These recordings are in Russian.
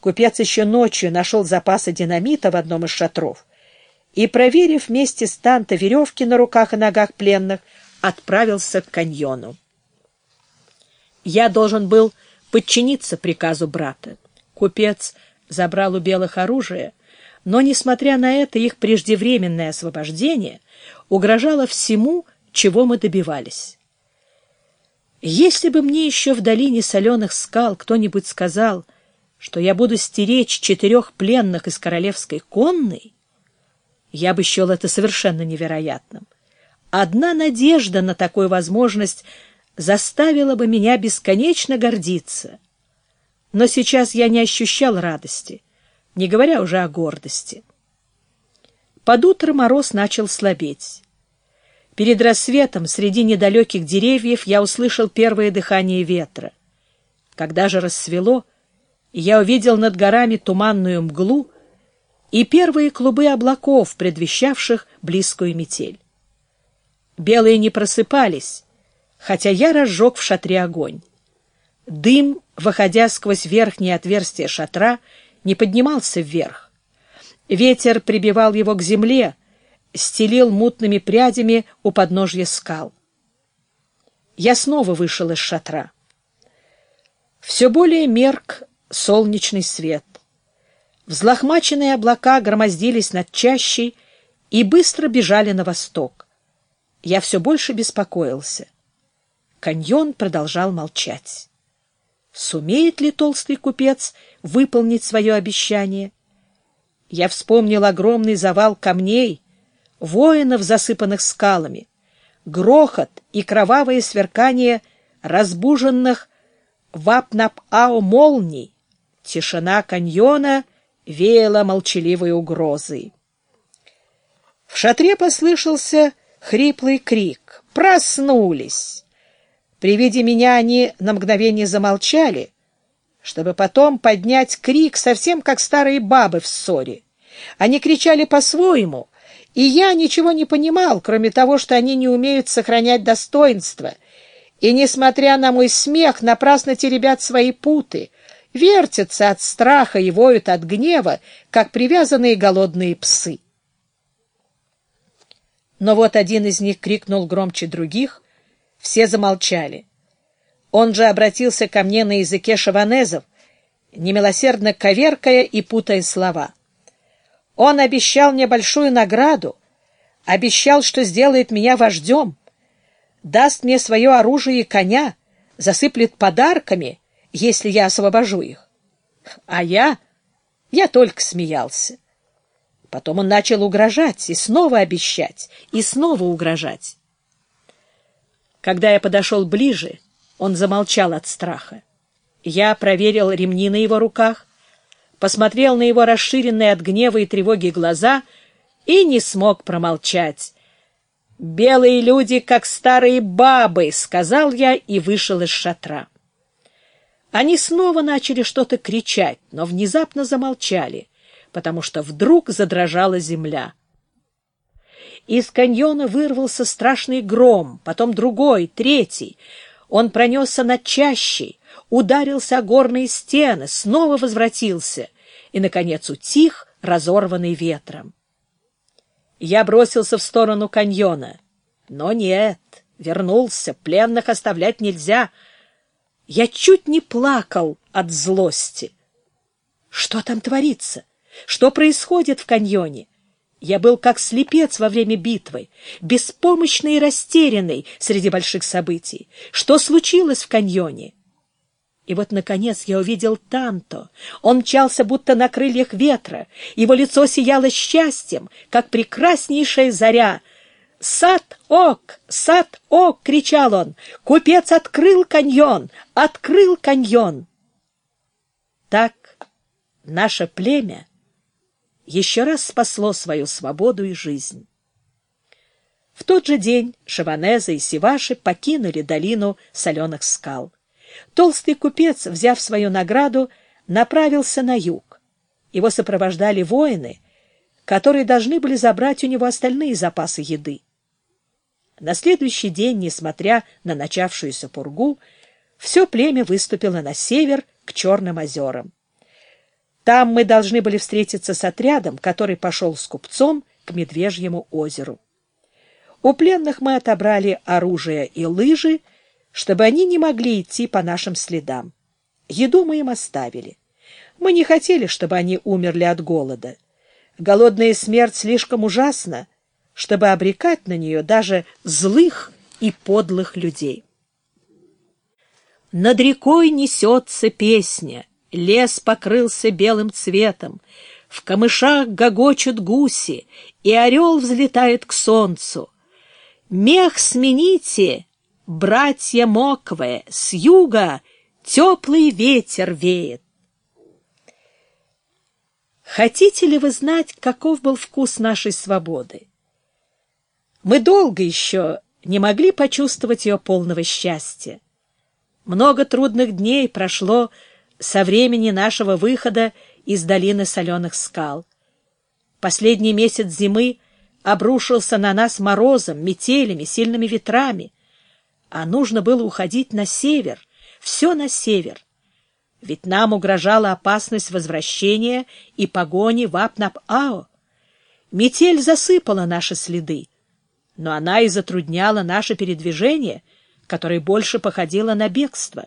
Купец еще ночью нашел запасы динамита в одном из шатров и, проверив вместе с Танто веревки на руках и ногах пленных, отправился к каньону. Я должен был подчиниться приказу брата. Купец забрал у белых оружие, но, несмотря на это, их преждевременное освобождение угрожало всему, чего мы добивались. Если бы мне еще в долине соленых скал кто-нибудь сказал, что я буду стеречь четырех пленных из королевской конной, я бы счел это совершенно невероятным. Одна надежда на такую возможность заставила бы меня бесконечно гордиться. Но сейчас я не ощущал радости, не говоря уже о гордости. Под утро мороз начал слабеть. Перед рассветом среди недалеких деревьев я услышал первое дыхание ветра. Когда же рассвело, я увидел над горами туманную мглу и первые клубы облаков, предвещавших близкую метель. Белые не просыпались, хотя я разжег в шатре огонь. Дым, выходя сквозь верхнее отверстие шатра, не поднимался вверх. Ветер прибивал его к земле, стелил мутными прядями у подножья скал. Я снова вышел из шатра. Все более мерк солнечный свет. Взлохмаченные облака громоздились над чащей и быстро бежали на восток. Я все больше беспокоился. Каньон продолжал молчать. Сумеет ли толстый купец выполнить свое обещание? Я вспомнил огромный завал камней, воинов, засыпанных скалами, грохот и кровавое сверкание разбуженных вапнап-ау молний. Тишина каньона веяла молчаливой угрозой. В шатре послышался хриплый крик. «Проснулись!» При виде меня они на мгновение замолчали, чтобы потом поднять крик, совсем как старые бабы в ссоре. Они кричали по-своему, и я ничего не понимал, кроме того, что они не умеют сохранять достоинство, и, несмотря на мой смех, напрасно теребят свои путы, вертятся от страха и воют от гнева, как привязанные голодные псы. Но вот один из них крикнул громче других — все замолчали. Он же обратился ко мне на языке шаванезов, немилосердно коверкая и путая слова. Он обещал мне большую награду, обещал, что сделает меня вождем, даст мне свое оружие и коня, засыплет подарками, если я освобожу их. А я... я только смеялся. Потом он начал угрожать и снова обещать, и снова угрожать. Когда я подошел ближе, он замолчал от страха. Я проверил ремни на его руках, посмотрел на его расширенные от гнева и тревоги глаза и не смог промолчать. «Белые люди, как старые бабы», — сказал я и вышел из шатра. Они снова начали что-то кричать, но внезапно замолчали, потому что вдруг задрожала земля. Из каньона вырвался страшный гром, потом другой, третий. Он пронесся над чащей, ударился о горные стены, снова возвратился и, наконец, утих, разорванный ветром. Я бросился в сторону каньона. Но нет, вернулся, пленных оставлять нельзя. Я чуть не плакал от злости. Что там творится? Что происходит в каньоне? Я был как слепец во время битвы, беспомощный и растерянный среди больших событий. Что случилось в каньоне? И вот, наконец, я увидел Танто. Он мчался, будто на крыльях ветра. Его лицо сияло счастьем, как прекраснейшая заря. «Сад-ок! Сад-ок!» — кричал он. «Купец открыл каньон! Открыл каньон!» Так наше племя еще раз спасло свою свободу и жизнь. В тот же день Шаванеза и Сиваши покинули долину соленых скал. Толстый купец, взяв свою награду, направился на юг. Его сопровождали воины, которые должны были забрать у него остальные запасы еды. На следующий день, несмотря на начавшуюся пургу, все племя выступило на север к Черным озерам. Там мы должны были встретиться с отрядом, который пошел с купцом к Медвежьему озеру. У пленных мы отобрали оружие и лыжи, чтобы они не могли идти по нашим следам. Еду мы им оставили. Мы не хотели, чтобы они умерли от голода. Голодная смерть слишком ужасна, чтобы обрекать на нее даже злых и подлых людей. Над рекой несется песня, лес покрылся белым цветом, в камышах гогочут гуси, и орел взлетает к солнцу. Мех смените, братья моквые, с юга теплый ветер веет. Хотите ли вы знать, каков был вкус нашей свободы? Мы долго еще не могли почувствовать ее полного счастья. Много трудных дней прошло со времени нашего выхода из долины соленых скал. Последний месяц зимы обрушился на нас морозом, метелями, сильными ветрами, а нужно было уходить на север, все на север. Ведь нам угрожала опасность возвращения и погони в Апнап-Ао. Метель засыпала наши следы, но она и затрудняла наше передвижение, которое больше походило на бегство.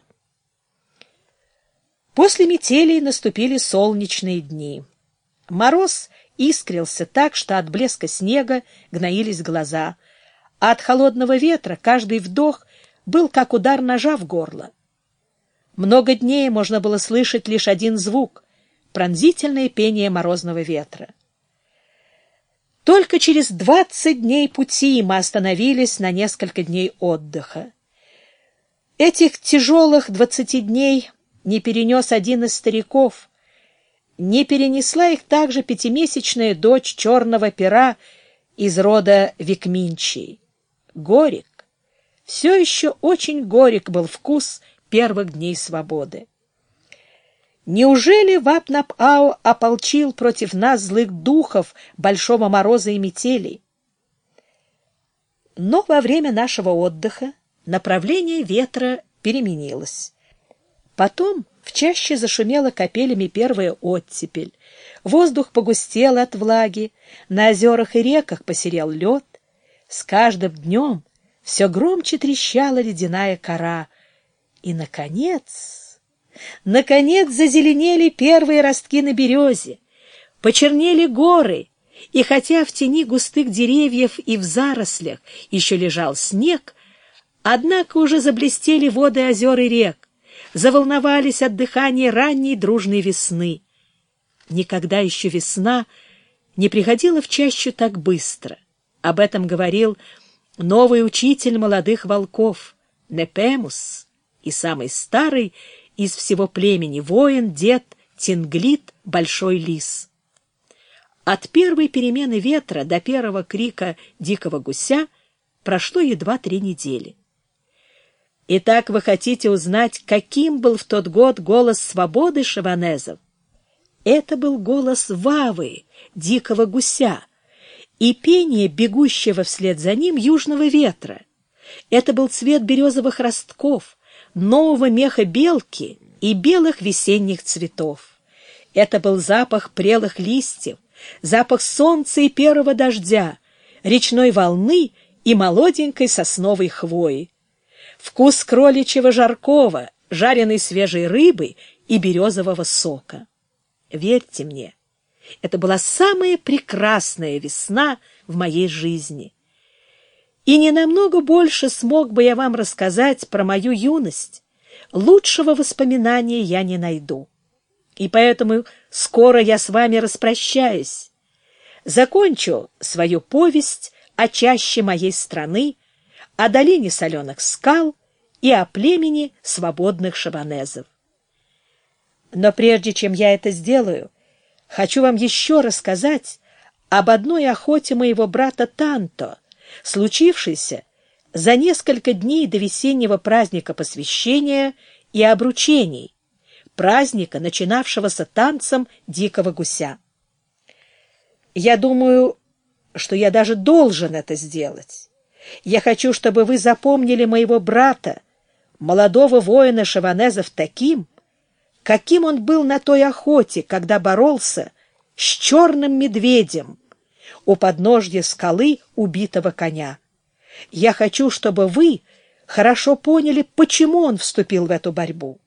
После метели наступили солнечные дни. Мороз искрился так, что от блеска снега гноились глаза, а от холодного ветра каждый вдох был как удар ножа в горло. Много дней можно было слышать лишь один звук — пронзительное пение морозного ветра. Только через двадцать дней пути мы остановились на несколько дней отдыха. Этих тяжелых двадцати дней не перенес один из стариков. Не перенесла их также пятимесячная дочь черного пера из рода Викминчий. Горек. Все еще очень горек был вкус первых дней свободы. Неужели Вапнап-Ау ополчил против нас злых духов большого мороза и метели? Но во время нашего отдыха направление ветра переменилось. Потом в чаще зашумела капелями первая оттепель. Воздух погустел от влаги, на озерах и реках посерел лед. С каждым днем все громче трещала ледяная кора. И, наконец... Наконец зазеленели первые ростки на березе, почернели горы, и хотя в тени густых деревьев и в зарослях еще лежал снег, однако уже заблестели воды озер и рек, заволновались от дыхания ранней дружной весны. Никогда еще весна не приходила в чащу так быстро. Об этом говорил новый учитель молодых волков, Непемус, и самый старый из всего племени воин, дед, тинглит, большой лис. От первой перемены ветра до первого крика дикого гуся прошло едва три недели. Итак, вы хотите узнать, каким был в тот год голос свободы шаванезов? Это был голос Вавы, дикого гуся, и пение бегущего вслед за ним южного ветра. Это был цвет березовых ростков, нового меха белки и белых весенних цветов. Это был запах прелых листьев, запах солнца и первого дождя, речной волны и молоденькой сосновой хвои. Вкус кроличьего жаркого, жареной свежей рыбы и березового сока. Верьте мне, это была самая прекрасная весна в моей жизни. И не намного больше смог бы я вам рассказать про мою юность. Лучшего воспоминания я не найду. И поэтому скоро я с вами распрощаюсь. Закончу свою повесть о чаще моей страны, о долине соленых скал и о племени свободных шабанезов. Но прежде чем я это сделаю, хочу вам еще рассказать об одной охоте моего брата Танто — случившийся за несколько дней до весеннего праздника посвящения и обручений, праздника, начинавшегося танцем дикого гуся. Я думаю, что я даже должен это сделать. Я хочу, чтобы вы запомнили моего брата, молодого воина Шаванезов, таким, каким он был на той охоте, когда боролся с черным медведем у подножья скалы убитого коня. Я хочу, чтобы вы хорошо поняли, почему он вступил в эту борьбу.